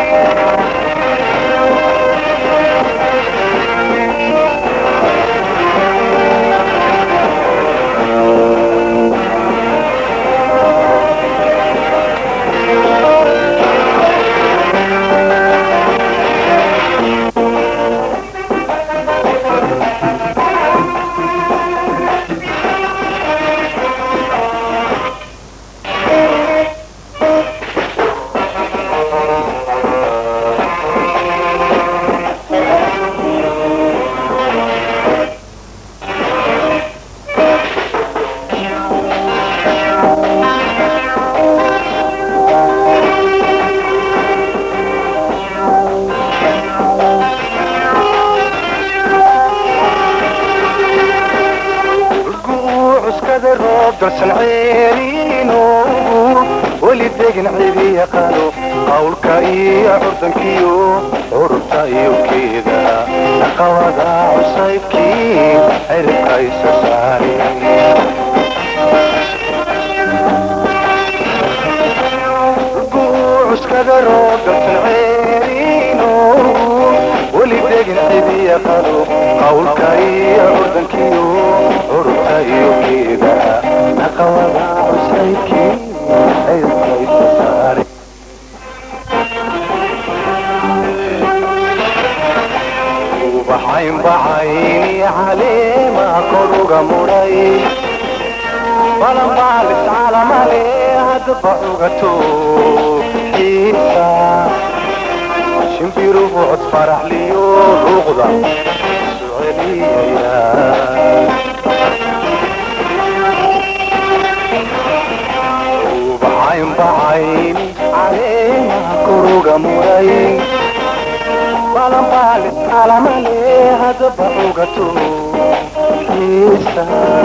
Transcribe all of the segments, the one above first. Thank you. خذ الروب درس نعيرينو ولي دقن عيبي يقالو قولك إيا عردن كيو عربتا إيو كيدا نقوضا عصيب كي عرب قيس ساري قوعس كذا روب درس نعيرينو ولي دقن عيبي يقالو قولك إيا عردن كيو عربتا إيو كيدا وحيم بعيني عليه ما كروجا مولاي وانا مبالس على مالي هدفع غتو إيسا شمبيرو بعد فرح ليو روغضا سعودية وبعين بعين عليه ما كروجا مولاي وانا مبالس على مالي hadaba ogato xiisaa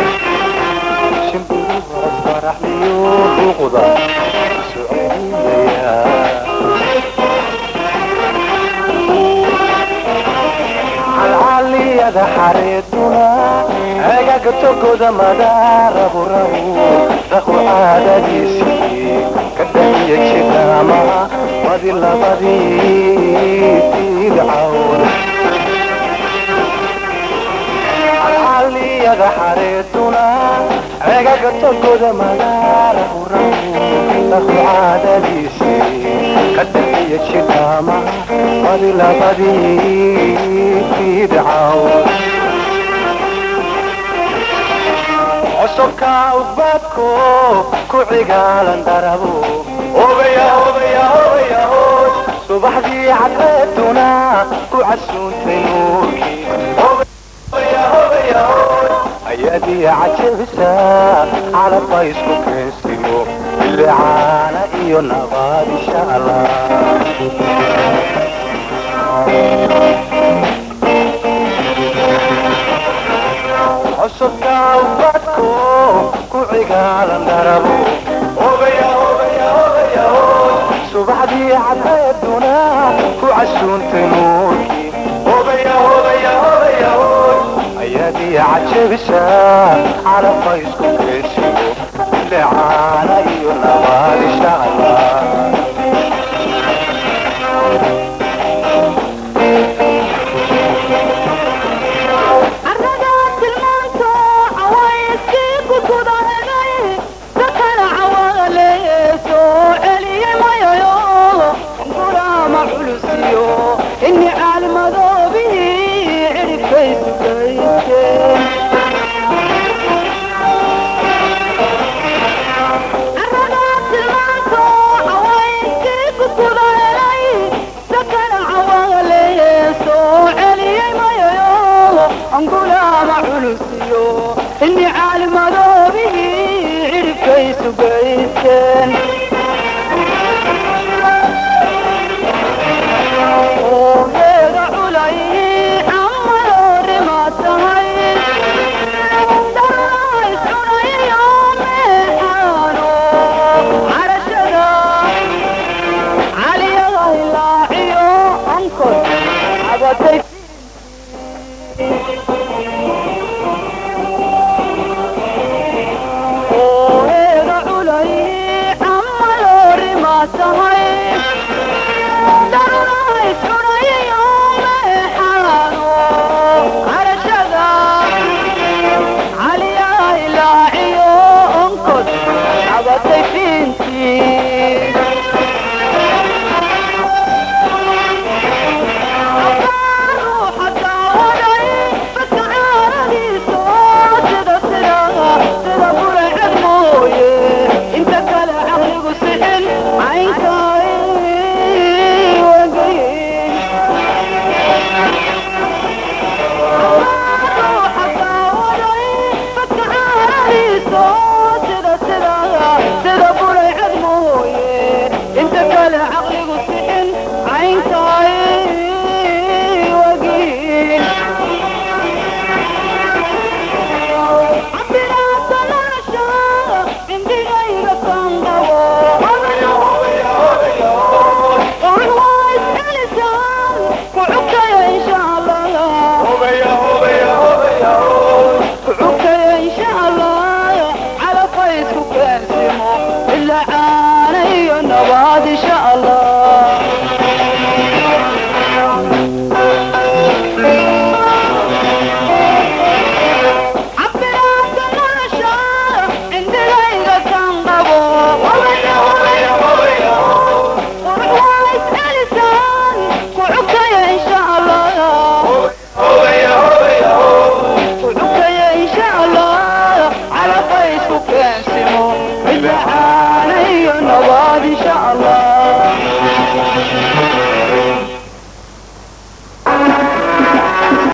shimbiruha faraxliyo luuqda soconaya calcaliyada xareeduna agaga togoda madaarabu rabu daqo caadadiisii ka dhaniya jidhaama madi labadii tidcawn كتلقو ده مدار ورمو تخو عادة ديشي كتلقية شدامة قدي لا قدي في دعاو عصبك عقبابكو كوعيقا لندربو اوبيا اوبيا اوبيا صبح دي عطيتونا كوعسون تنوكي يا عايشين فيسا على فايسكو كريستيو اللي عانا ايو نغاد ان شاء الله حسبتا وبدكو كوعي قال دربو اوبيا اوبيا اوبيا اوبيا سبحدي عدنا كوعشون تنو تبشع على ما يسكن في الشيوخ لا علي النظر اشتغل